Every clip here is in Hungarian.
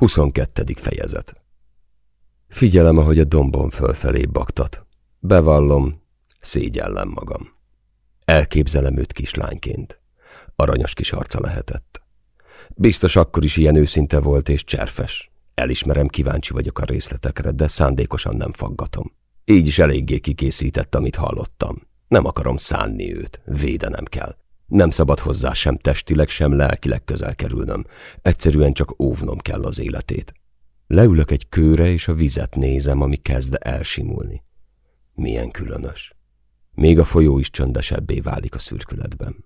22. fejezet Figyelem, ahogy a dombon fölfelé baktat. Bevallom, szégyellem magam. Elképzelem őt kislányként. Aranyos kis arca lehetett. Biztos akkor is ilyen őszinte volt és cserfes. Elismerem, kíváncsi vagyok a részletekre, de szándékosan nem faggatom. Így is eléggé kikészített, amit hallottam. Nem akarom szánni őt, védenem kell. Nem szabad hozzá sem testileg, sem lelkileg közel kerülnöm. Egyszerűen csak óvnom kell az életét. Leülök egy kőre, és a vizet nézem, ami kezd elsimulni. Milyen különös. Még a folyó is csöndesebbé válik a szürkületben.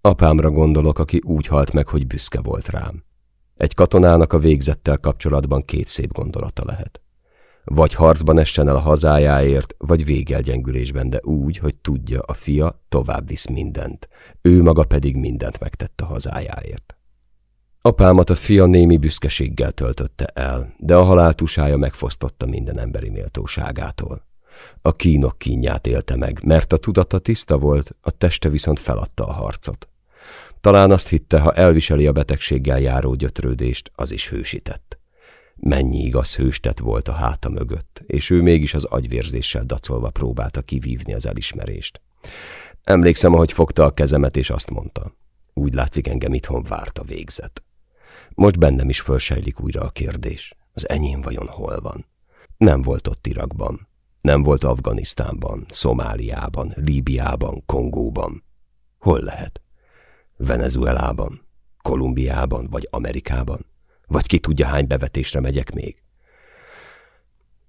Apámra gondolok, aki úgy halt meg, hogy büszke volt rám. Egy katonának a végzettel kapcsolatban két szép gondolata lehet. Vagy harcban essen el a hazájáért, vagy végelgyengülésben, de úgy, hogy tudja, a fia tovább visz mindent. Ő maga pedig mindent megtett a hazájáért. Apámat a fia némi büszkeséggel töltötte el, de a halál tusája megfosztotta minden emberi méltóságától. A kínok kínját élte meg, mert a tudata tiszta volt, a teste viszont feladta a harcot. Talán azt hitte, ha elviseli a betegséggel járó gyötrődést, az is hősített. Mennyi igaz hőstet volt a háta mögött, és ő mégis az agyvérzéssel dacolva próbálta kivívni az elismerést. Emlékszem, ahogy fogta a kezemet, és azt mondta. Úgy látszik, engem itthon várt a végzet. Most bennem is fölsejlik újra a kérdés. Az enyém vajon hol van? Nem volt ott Irakban. Nem volt Afganisztánban, Szomáliában, Líbiában, Kongóban. Hol lehet? Venezuelában, Kolumbiában vagy Amerikában? Vagy ki tudja, hány bevetésre megyek még?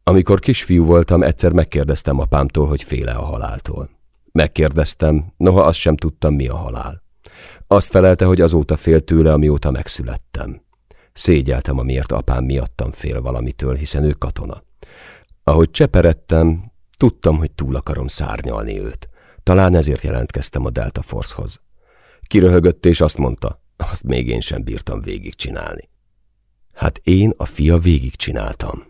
Amikor kisfiú voltam, egyszer megkérdeztem apámtól, hogy féle a haláltól. Megkérdeztem, noha azt sem tudtam, mi a halál. Azt felelte, hogy azóta fél tőle, amióta megszülettem. Szégyeltem, amiért apám miattam fél valamitől, hiszen ő katona. Ahogy cseperedtem, tudtam, hogy túl akarom szárnyalni őt. Talán ezért jelentkeztem a Delta Force-hoz. Kiröhögött és azt mondta, azt még én sem bírtam végigcsinálni. Hát én a fia végigcsináltam.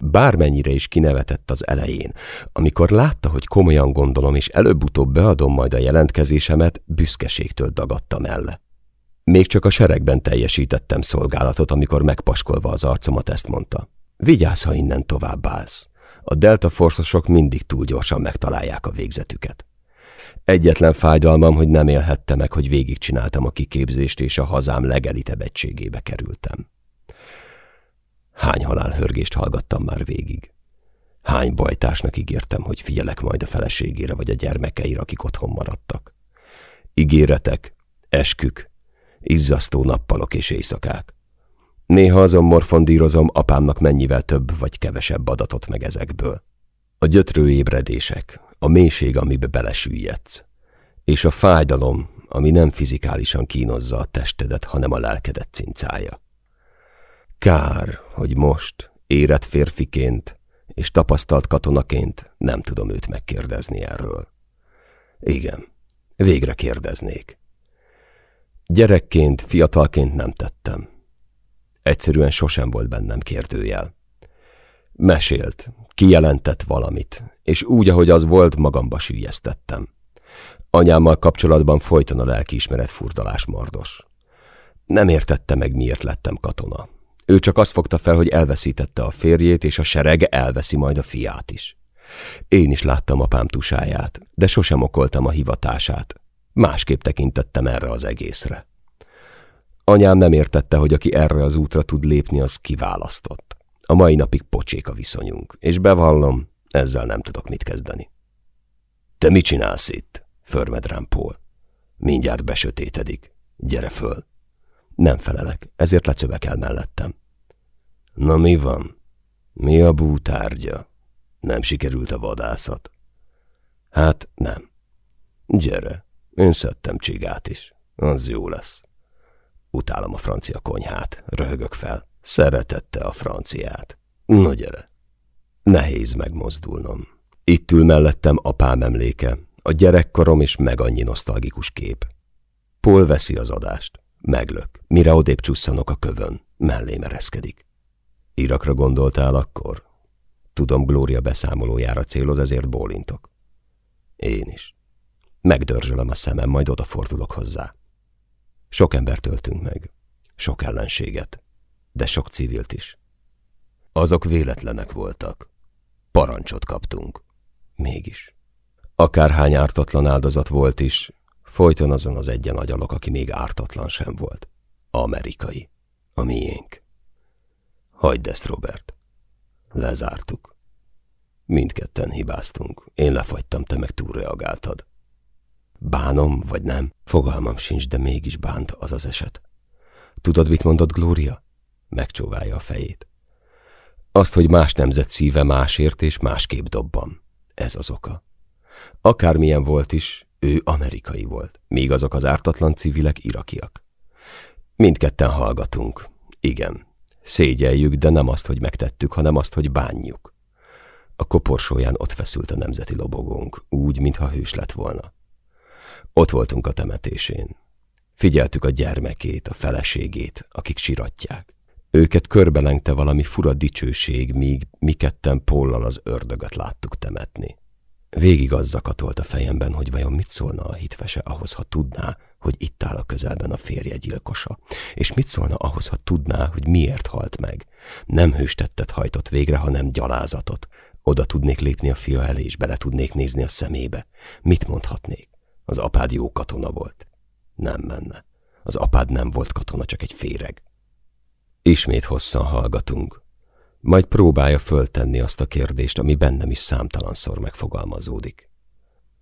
Bármennyire is kinevetett az elején, amikor látta, hogy komolyan gondolom, és előbb-utóbb beadom majd a jelentkezésemet, büszkeségtől dagadtam elle. Még csak a seregben teljesítettem szolgálatot, amikor megpaskolva az arcomat ezt mondta. Vigyázz, ha innen tovább állsz. A delta forszosok mindig túl gyorsan megtalálják a végzetüket. Egyetlen fájdalmam, hogy nem élhette meg, hogy végigcsináltam a kiképzést, és a hazám legelitebb egységébe kerültem. Hány halálhörgést hallgattam már végig. Hány bajtásnak ígértem, hogy figyelek majd a feleségére vagy a gyermekeire, akik otthon maradtak. Ígéretek, eskük, izzasztó nappalok és éjszakák. Néha azon morfondírozom, apámnak mennyivel több vagy kevesebb adatot meg ezekből. A gyötrő ébredések, a mélység, amibe belesüllyedsz, és a fájdalom, ami nem fizikálisan kínozza a testedet, hanem a lelkedet cincája. Kár, hogy most, érett férfiként és tapasztalt katonaként nem tudom őt megkérdezni erről. Igen, végre kérdeznék. Gyerekként, fiatalként nem tettem. Egyszerűen sosem volt bennem kérdőjel. Mesélt, kijelentett valamit, és úgy, ahogy az volt, magamba sűjesztettem. Anyámmal kapcsolatban folyton a lelkiismeret furdalás mardos. Nem értette meg, miért lettem katona. Ő csak azt fogta fel, hogy elveszítette a férjét, és a sereg elveszi majd a fiát is. Én is láttam apám tusáját, de sosem okoltam a hivatását. Másképp tekintettem erre az egészre. Anyám nem értette, hogy aki erre az útra tud lépni, az kiválasztott. A mai napig pocsék a viszonyunk, és bevallom, ezzel nem tudok mit kezdeni. Te mit csinálsz itt? Förmed rám Paul. Mindjárt besötétedik. Gyere föl. Nem felelek, ezért lecövekel mellettem. Na mi van? Mi a bútárgya? Nem sikerült a vadászat? Hát nem. Gyere, én szedtem csigát is. Az jó lesz. Utálom a francia konyhát, röhögök fel. Szeretette a franciát. No gyere. Nehéz megmozdulnom. Itt ül mellettem apám emléke, a gyerekkorom és meg annyi nosztalgikus kép. Paul veszi az adást. Meglök, mire odébb csusszanok a kövön, mellé mereszkedik. Irakra gondoltál akkor? Tudom, Glória beszámolójára céloz, ezért bólintok. Én is. Megdörzsölöm a szemem, majd odafordulok hozzá. Sok embert öltünk meg. Sok ellenséget. de sok civilt is. Azok véletlenek voltak. Parancsot kaptunk. Mégis. Akárhány ártatlan áldozat volt is, folyton azon az egyen agyalok, aki még ártatlan sem volt. Amerikai. A miénk. Hagyd ezt, Robert. Lezártuk. Mindketten hibáztunk. Én lefagytam, te meg túlreagáltad. Bánom, vagy nem? Fogalmam sincs, de mégis bánt az az eset. Tudod, mit mondott Glória? Megcsóválja a fejét. Azt, hogy más nemzet szíve másért és másképp dobban. Ez az oka. Akármilyen volt is, ő amerikai volt, míg azok az ártatlan civilek irakiak. Mindketten hallgatunk. Igen. Szégyeljük, de nem azt, hogy megtettük, hanem azt, hogy bánjuk. A koporsóján ott feszült a nemzeti lobogónk, úgy, mintha hős lett volna. Ott voltunk a temetésén. Figyeltük a gyermekét, a feleségét, akik siratják. Őket körbelengte valami fura dicsőség, míg mi ketten Póllal az ördögöt láttuk temetni. Végig az zakatolt a fejemben, hogy vajon mit szólna a hitvese ahhoz, ha tudná, hogy itt áll a közelben a férje gyilkosa, és mit szólna ahhoz, ha tudná, hogy miért halt meg. Nem hőstettet hajtott végre, hanem gyalázatot. Oda tudnék lépni a fia elé, és bele tudnék nézni a szemébe. Mit mondhatnék? Az apád jó katona volt. Nem menne. Az apád nem volt katona, csak egy féreg. Ismét hosszan hallgatunk. Majd próbálja föltenni azt a kérdést, ami bennem is számtalanszor megfogalmazódik.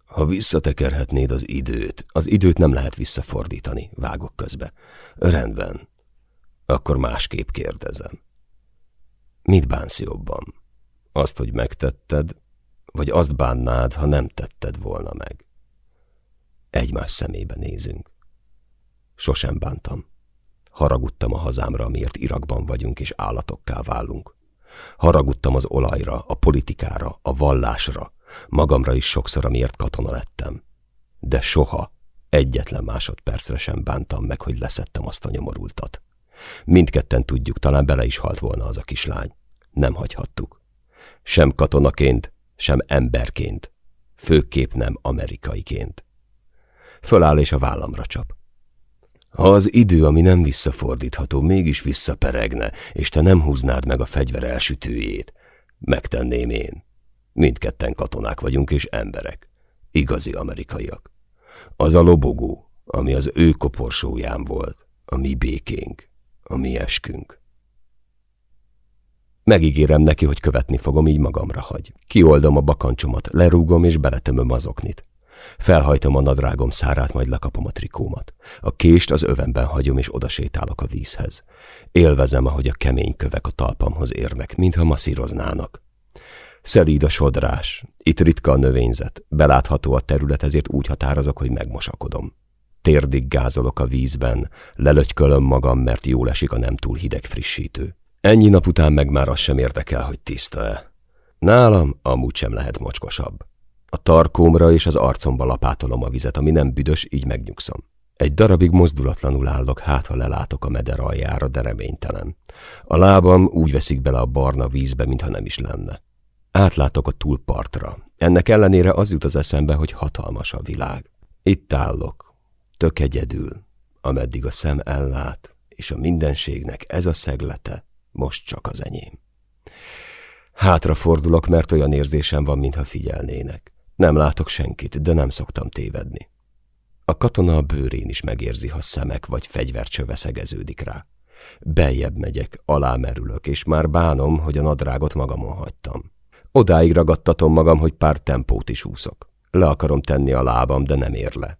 Ha visszatekerhetnéd az időt, az időt nem lehet visszafordítani, vágok közbe. Rendben. Akkor másképp kérdezem. Mit bánsz jobban? Azt, hogy megtetted, vagy azt bánnád, ha nem tetted volna meg? Egymás szemébe nézünk. Sosem bántam. Haragudtam a hazámra, amiért Irakban vagyunk és állatokká válunk. Haragudtam az olajra, a politikára, a vallásra, magamra is sokszor, amiért katona lettem. De soha, egyetlen másodpercre sem bántam meg, hogy leszettem azt a nyomorultat. Mindketten tudjuk, talán bele is halt volna az a kislány. Nem hagyhattuk. Sem katonaként, sem emberként. Főképp nem amerikaiként. Föláll és a vállamra csap. Ha az idő, ami nem visszafordítható, mégis visszaperegne, és te nem húznád meg a fegyver elsütőjét, megtenném én. Mindketten katonák vagyunk és emberek. Igazi amerikaiak. Az a lobogó, ami az ő koporsóján volt, a mi békénk, a mi eskünk. Megígérem neki, hogy követni fogom, így magamra hagy. Kioldom a bakancsomat, lerúgom és beletömöm az oknit. Felhajtom a nadrágom szárát, majd lekapom a trikómat. A kést az övemben hagyom, és odasétálok a vízhez. Élvezem, ahogy a kemény kövek a talpamhoz érnek, mintha masszíroznának. Szelíd a sodrás, itt ritka a növényzet, belátható a terület, ezért úgy határozok, hogy megmosakodom. Térdig gázolok a vízben, lelögykölöm magam, mert jól esik a nem túl hideg frissítő. Ennyi nap után meg már az sem érdekel, hogy tiszta-e. Nálam amúgy sem lehet mocskosabb. A tarkómra és az arcomba lapátolom a vizet, ami nem büdös, így megnyugszom. Egy darabig mozdulatlanul állok, hát ha lelátok a meder aljára, de reménytelen. A lábam úgy veszik bele a barna vízbe, mintha nem is lenne. Átlátok a túlpartra. Ennek ellenére az jut az eszembe, hogy hatalmas a világ. Itt állok, tök egyedül, ameddig a szem ellát, és a mindenségnek ez a szeglete most csak az enyém. Hátra fordulok, mert olyan érzésem van, mintha figyelnének. Nem látok senkit, de nem szoktam tévedni. A katona a bőrén is megérzi, ha szemek vagy fegyvercsöve szegeződik rá. Beljebb megyek, alámerülök, és már bánom, hogy a nadrágot magamon hagytam. Odáig ragadtatom magam, hogy pár tempót is úszok. Le akarom tenni a lábam, de nem ér le.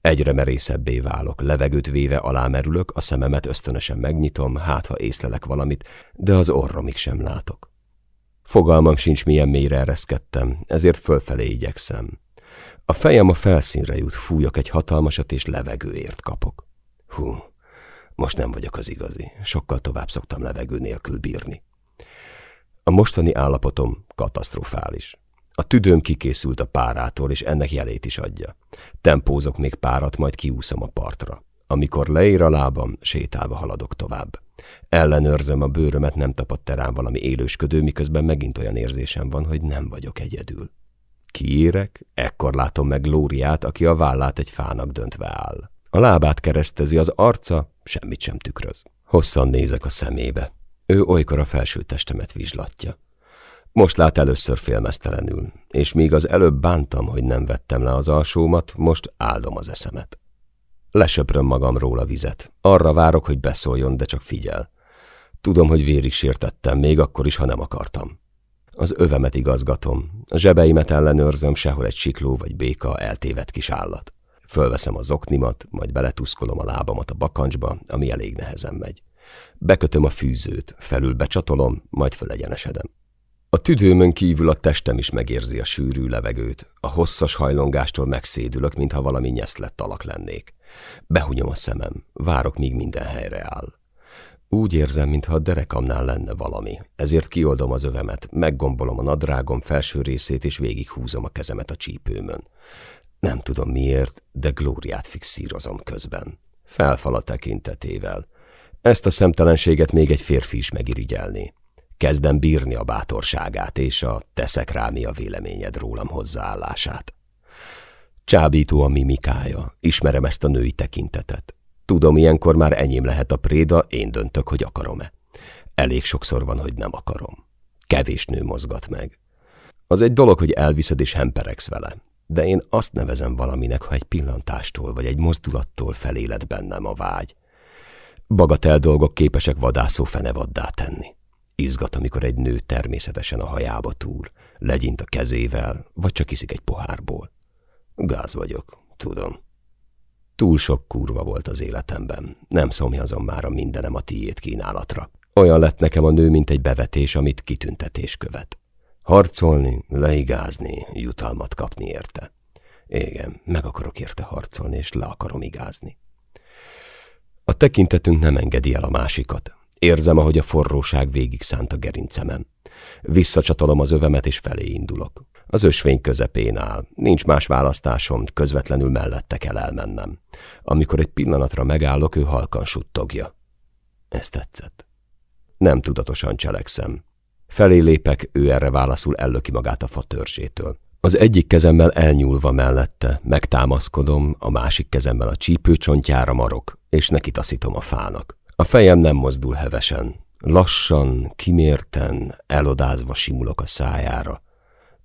Egyre merészebbé válok, levegőt véve alámerülök, a szememet ösztönösen megnyitom, hát ha észlelek valamit, de az orromig sem látok. Fogalmam sincs, milyen mélyre ereszkedtem, ezért fölfelé igyekszem. A fejem a felszínre jut, fújok egy hatalmasat, és levegőért kapok. Hú, most nem vagyok az igazi, sokkal tovább szoktam levegő nélkül bírni. A mostani állapotom katasztrofális. A tüdőm kikészült a párától, és ennek jelét is adja. Tempózok még párat, majd kiúszom a partra. Amikor leér a lábam, sétálva haladok tovább. Ellenőrzöm a bőrömet, nem tapadt terán valami élősködő, miközben megint olyan érzésem van, hogy nem vagyok egyedül. Kiérek, ekkor látom meg Lóriát, aki a vállát egy fának döntve áll. A lábát keresztezi, az arca semmit sem tükröz. Hosszan nézek a szemébe. Ő olykor a felső testemet vizslatja. Most lát először félmeztelenül, és míg az előbb bántam, hogy nem vettem le az alsómat, most áldom az eszemet. Lesöpröm magamról a vizet. Arra várok, hogy beszóljon, de csak figyel. Tudom, hogy vérig sértettem, még akkor is, ha nem akartam. Az övemet igazgatom, a zsebeimet ellenőrzöm, sehol egy sikló vagy béka eltévedt kis állat. Fölveszem az oknimat, majd beletuszkolom a lábamat a bakancsba, ami elég nehezen megy. Bekötöm a fűzőt, felül becsatolom, majd fölegyenesedem. A tüdőmön kívül a testem is megérzi a sűrű levegőt, a hosszas hajlongástól megszédülök, mintha valami nyeszlett alak lennék. Behunyom a szemem, várok, míg minden helyre áll. Úgy érzem, mintha a derekamnál lenne valami, ezért kioldom az övemet, meggombolom a nadrágom felső részét, és végighúzom a kezemet a csípőmön. Nem tudom miért, de Glóriát fixírozom közben. Felfal a tekintetével. Ezt a szemtelenséget még egy férfi is megirigyelni. Kezdem bírni a bátorságát és a teszek rá mi a véleményed rólam hozzáállását. Csábító a mimikája, ismerem ezt a női tekintetet. Tudom, ilyenkor már enyém lehet a préda, én döntök, hogy akarom-e. Elég sokszor van, hogy nem akarom. Kevés nő mozgat meg. Az egy dolog, hogy elviszed és hemperegsz vele, de én azt nevezem valaminek, ha egy pillantástól vagy egy mozdulattól feléled bennem a vágy. Bagatel dolgok képesek vadászó fenevaddá tenni. Izgat, amikor egy nő természetesen a hajába túr, legyint a kezével, vagy csak iszik egy pohárból. Gáz vagyok, tudom. Túl sok kurva volt az életemben. Nem szomjazom már a mindenem a tiét kínálatra. Olyan lett nekem a nő, mint egy bevetés, amit kitüntetés követ. Harcolni, leigázni, jutalmat kapni érte. Igen, meg akarok érte harcolni, és le akarom igázni. A tekintetünk nem engedi el a másikat. Érzem, ahogy a forróság végig szánt a gerincemen. Visszacsatolom az övemet, és felé indulok. Az ösvény közepén áll. Nincs más választásom, közvetlenül mellette kell elmennem. Amikor egy pillanatra megállok, ő halkan suttogja. Ez tetszett. Nem tudatosan cselekszem. Felé lépek, ő erre válaszul ellöki magát a fa törzsétől. Az egyik kezemmel elnyúlva mellette, megtámaszkodom, a másik kezemmel a csípőcsontjára marok, és neki taszítom a fának. A fejem nem mozdul hevesen. Lassan, kimérten, elodázva simulok a szájára,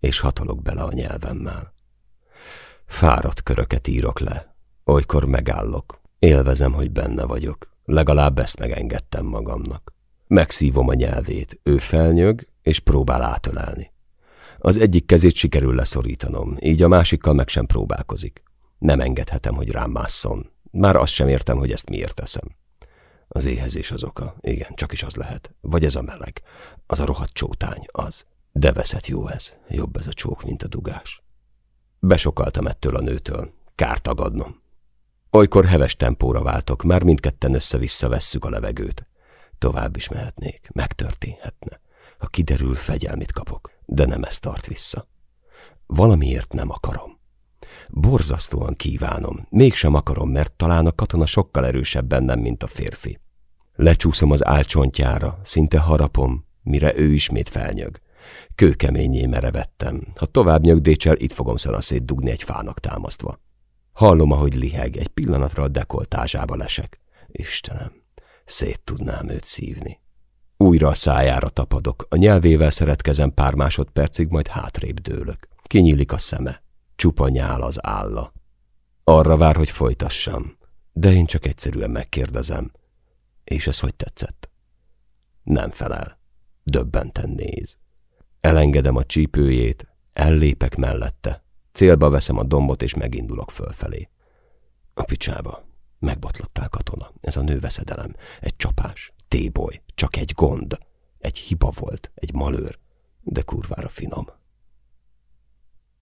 és hatolok bele a nyelvemmel. Fáradt köröket írok le, olykor megállok. Élvezem, hogy benne vagyok. Legalább ezt megengedtem magamnak. Megszívom a nyelvét, ő felnyög, és próbál átölelni. Az egyik kezét sikerül leszorítanom, így a másikkal meg sem próbálkozik. Nem engedhetem, hogy rám másszon. Már azt sem értem, hogy ezt miért teszem. Az éhezés az oka. Igen, csak is az lehet. Vagy ez a meleg. Az a rohadt csótány, az. De veszett jó ez. Jobb ez a csók, mint a dugás. Besokaltam ettől a nőtől. Kár tagadnom. Olykor heves tempóra váltok, már mindketten össze-vissza vesszük a levegőt. Tovább is mehetnék, megtörténhetne. Ha kiderül, fegyelmit kapok, de nem ezt tart vissza. Valamiért nem akarom. Borzasztóan kívánom, mégsem akarom, mert talán a katona sokkal erősebb bennem, mint a férfi. Lecsúszom az álcsontjára, szinte harapom, mire ő ismét felnyög. Kőkeményé merevettem. Ha tovább nyögdécsel, itt fogom szanaszét dugni egy fának támasztva. Hallom, ahogy liheg, egy pillanatra a dekoltázsába lesek. Istenem, szét tudnám őt szívni. Újra a szájára tapadok, a nyelvével szeretkezem pár másodpercig, majd hátrébb dőlök. Kinyílik a szeme, csupa nyál az álla. Arra vár, hogy folytassam, de én csak egyszerűen megkérdezem. És ez hogy tetszett? Nem felel. Döbbenten néz. Elengedem a csípőjét, ellépek mellette. Célba veszem a dombot, és megindulok fölfelé. A picsába. Megbotlottál katona. Ez a nőveszedelem. Egy csapás. Téboly. Csak egy gond. Egy hiba volt. Egy malőr. De kurvára finom.